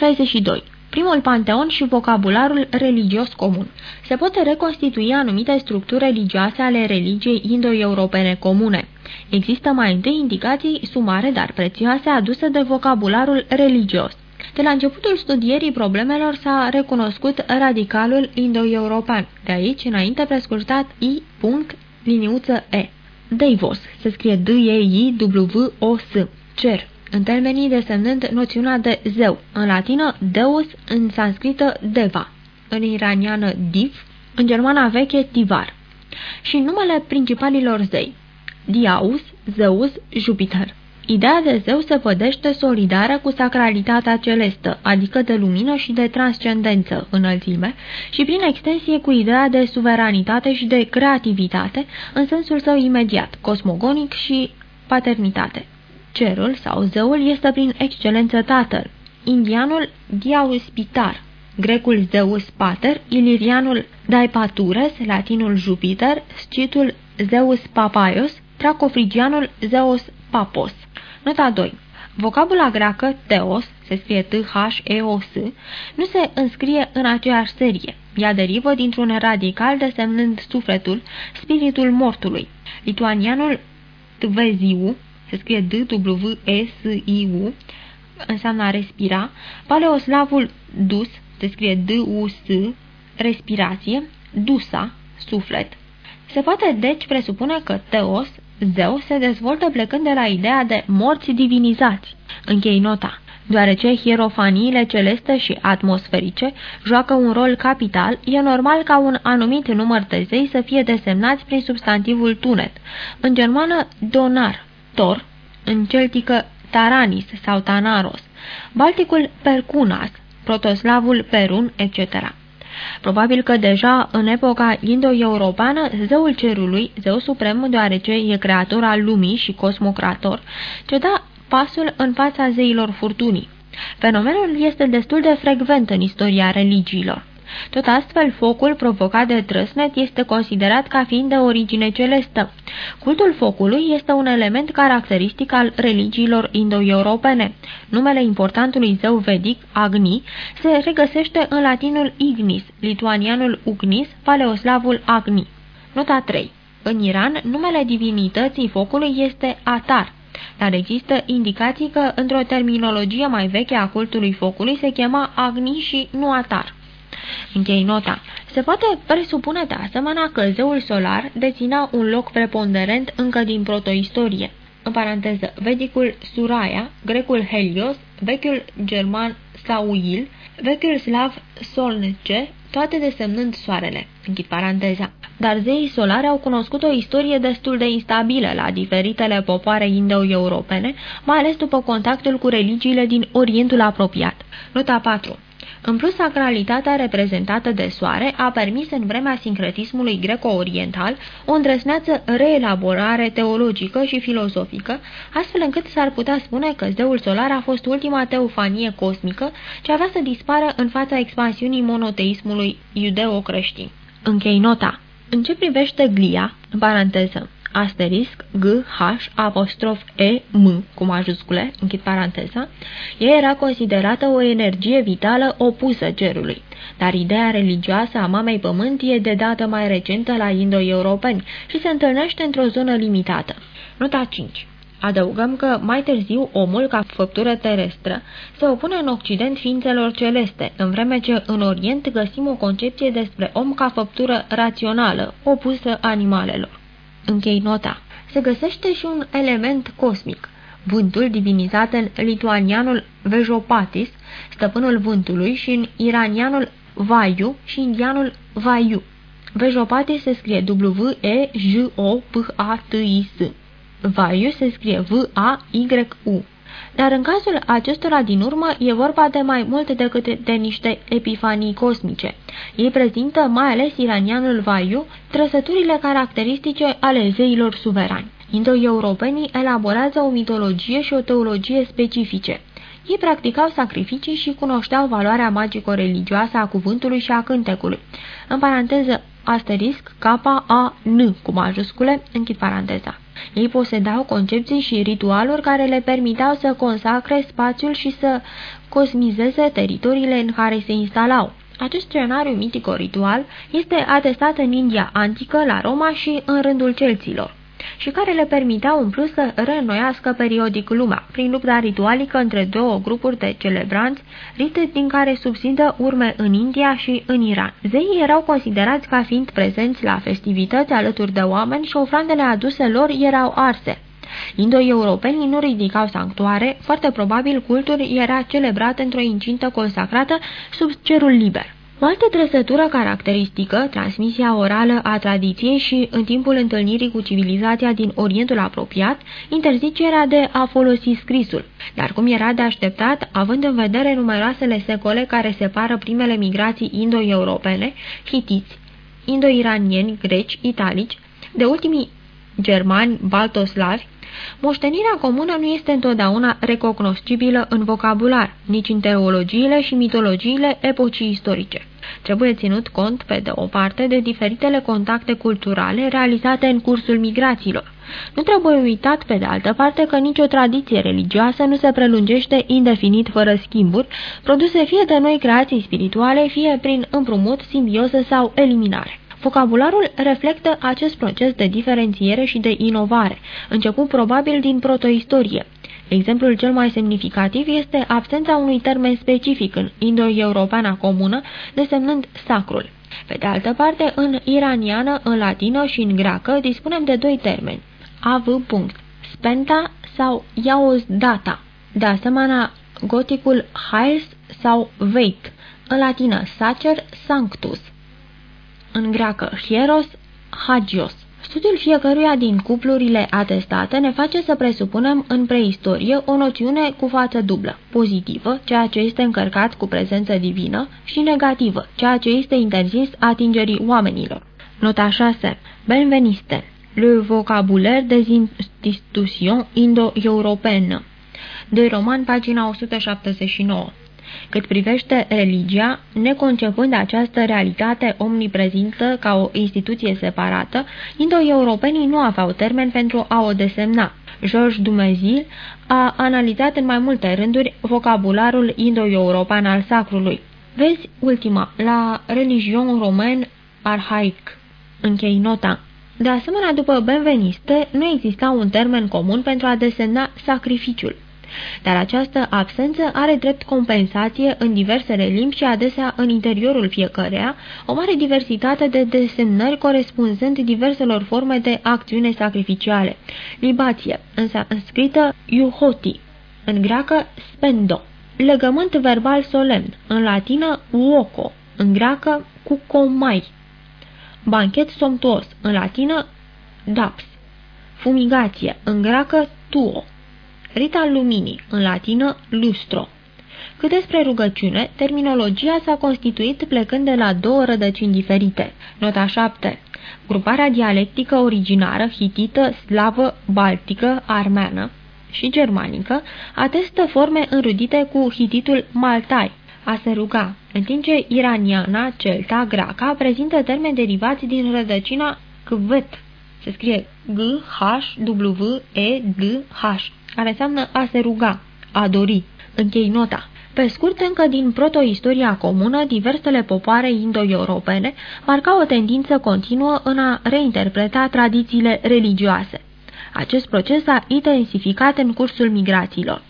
62. Primul panteon și vocabularul religios comun. Se pot reconstitui anumite structuri religioase ale religiei indo-europene comune. Există mai întâi indicații sumare, dar prețioase, aduse de vocabularul religios. De la începutul studierii problemelor s-a recunoscut radicalul indo-european, de aici înainte prescurtat I. liniuță E. Deivos, se scrie D-E-I-W-O-S, cer, în termenii desemnând noțiunea de zeu, în latină deus, în sanscrită deva, în iraniană div, în germana veche tivar, și numele principalilor zei, Diaus, Zeus, Jupiter. Ideea de zeu se vădește solidară cu sacralitatea celestă, adică de lumină și de transcendență, înălțime, și prin extensie cu ideea de suveranitate și de creativitate, în sensul său imediat, cosmogonic și paternitate. Cerul sau zeul este prin excelență tatăl, indianul Diauspitar, grecul Zeus Pater, ilirianul Daipatures, latinul Jupiter, scitul Zeus Papaios, tracofrigianul Zeus Papos. Nota 2. Vocabula greacă Theos, se scrie T-H-E-O-S, nu se înscrie în aceeași serie. Ea derivă dintr-un radical desemnând sufletul, spiritul mortului. Lituanianul Tveziu, se scrie D-W-E-S-I-U, înseamnă a respira, paleoslavul dus, se scrie D-U-S, respirație, dusa, suflet. Se poate deci presupune că Teos zeu se dezvoltă plecând de la ideea de morți divinizați. Închei nota. Deoarece hierofaniile celeste și atmosferice joacă un rol capital, e normal ca un anumit număr de zei să fie desemnați prin substantivul tunet. În germană, donar, tor, în celtică taranis sau tanaros, balticul percunas, protoslavul perun, etc. Probabil că deja în epoca indo-europeană, zeul cerului, zeu suprem deoarece e creator al lumii și cosmocrator, ceda pasul în fața zeilor furtunii. Fenomenul este destul de frecvent în istoria religiilor. Tot astfel, focul provocat de trăsnet este considerat ca fiind de origine celestă. Cultul focului este un element caracteristic al religiilor indo-europene. Numele importantului zeu vedic, Agni, se regăsește în latinul Ignis, lituanianul Ugnis, paleoslavul Agni. Nota 3. În Iran, numele divinității focului este Atar, dar există indicații că, într-o terminologie mai veche a cultului focului, se chema Agni și nu Atar. Închei nota. Se poate presupune de asemenea că zeul solar deținea un loc preponderent încă din protoistorie. În paranteză, vedicul Suraia, grecul Helios, vechiul german Sauil, vechiul slav Solnce, toate desemnând soarele. Închid paranteza. Dar zeii solari au cunoscut o istorie destul de instabilă la diferitele popoare indo-europene, mai ales după contactul cu religiile din Orientul apropiat. Nota 4. În plus, sacralitatea reprezentată de soare a permis în vremea sincretismului greco-oriental o îndrăsneață reelaborare teologică și filozofică, astfel încât s-ar putea spune că zeul solar a fost ultima teofanie cosmică ce avea să dispară în fața expansiunii monoteismului iudeo-creștin. Închei nota. În ce privește glia, în paranteză, asterisc G, H, apostrof E, M, cu majuscule, închid paranteza, ea era considerată o energie vitală opusă cerului. Dar ideea religioasă a mamei pământ e de dată mai recentă la indo-europeni și se întâlnește într-o zonă limitată. Nota 5 Adăugăm că mai târziu omul, ca făptură terestră, se opune în Occident ființelor celeste, în vreme ce în Orient găsim o concepție despre om ca făptură rațională, opusă animalelor. Închei nota. Se găsește și un element cosmic. Vântul divinizat în lituanianul Vejopatis, stăpânul vântului, și în iranianul Vayu și indianul Vayu. Vejopatis se scrie W-E-J-O-P-A-T-I-S. Vayu se scrie V-A-Y-U. Dar în cazul acestora din urmă e vorba de mai mult decât de niște epifanii cosmice. Ei prezintă, mai ales iranianul Vayu, trăsăturile caracteristice ale zeilor suverani. Indo-europenii elaborează o mitologie și o teologie specifice. Ei practicau sacrificii și cunoșteau valoarea magico-religioasă a cuvântului și a cântecului. În paranteză, asterisc, K-A-N, cu majuscule, închid paranteza. Ei posedau concepții și ritualuri care le permiteau să consacre spațiul și să cosmizeze teritoriile în care se instalau. Acest scenariu mitico-ritual este atestat în India antică, la Roma și în rândul celților și care le permiteau în plus să reînnoiască periodic lumea, prin lupta ritualică între două grupuri de celebranți, rite din care subsidă urme în India și în Iran. Zeii erau considerați ca fiind prezenți la festivități alături de oameni și ofrandele aduse lor erau arse. Indo-europenii nu ridicau sanctuare, foarte probabil cultul era celebrat într-o incintă consacrată sub cerul liber. O altă trăsătură caracteristică, transmisia orală a tradiției și, în timpul întâlnirii cu civilizația din Orientul apropiat, interzicerea de a folosi scrisul. Dar cum era de așteptat, având în vedere numeroasele secole care separă primele migrații indo-europene, hitiți, indo-iranieni, greci, italici, de ultimii germani, baltoslavi, Moștenirea comună nu este întotdeauna recognoscibilă în vocabular, nici în teologiile și mitologiile epocii istorice. Trebuie ținut cont, pe de o parte, de diferitele contacte culturale realizate în cursul migrațiilor. Nu trebuie uitat, pe de altă parte, că nicio tradiție religioasă nu se prelungește indefinit fără schimburi, produse fie de noi creații spirituale, fie prin împrumut, simbioză sau eliminare. Vocabularul reflectă acest proces de diferențiere și de inovare, început probabil din protoistorie. Exemplul cel mai semnificativ este absența unui termen specific în indo-europeana comună, desemnând sacrul. Pe de altă parte, în iraniană, în latină și în greacă dispunem de doi termeni, av. spenta sau iaos data. De asemenea, goticul haes sau veit, în latină sacer sanctus în greacă hieros, hagios. Studiul fiecăruia din cuplurile atestate ne face să presupunem în preistorie o noțiune cu față dublă, pozitivă, ceea ce este încărcat cu prezență divină, și negativă, ceea ce este interzis atingerii oamenilor. Nota 6. Benveniste. Le vocabulaire des institutions indo-européennes. De roman, pagina 179. Cât privește religia, neconcepând această realitate omniprezentă ca o instituție separată, indo-europenii nu aveau termen pentru a o desemna. Georges Dumezil a analizat în mai multe rânduri vocabularul indo-european al sacrului. Vezi ultima, la religion roman arhaic. Închei nota. De asemenea, după benveniste, nu exista un termen comun pentru a desemna sacrificiul dar această absență are drept compensație în diversele limbi și adesea în interiorul fiecăreia o mare diversitate de desemnări corespunzând diverselor forme de acțiune sacrificiale. Libație, însă înscrită iuhoti, în greacă spendo. Legământ verbal solemn, în latină uoco, în greacă cucomai. Banchet somptuos, în latină daps. Fumigație, în greacă tuo. Rita luminii, în latină lustro. Cât despre rugăciune, terminologia s-a constituit plecând de la două rădăcini diferite. Nota 7. Gruparea dialectică originară, hitită, slavă, baltică, armeană și germanică, atestă forme înrudite cu hititul maltai, a se ruga, în timp ce iraniana, celta, graca prezintă termeni derivați din rădăcina kvet, se scrie G-H-W-E-D-H, care înseamnă a se ruga, a dori. Închei nota. Pe scurt, încă din protoistoria comună, diversele popoare indo-europene marcau o tendință continuă în a reinterpreta tradițiile religioase. Acest proces a intensificat în cursul migrațiilor.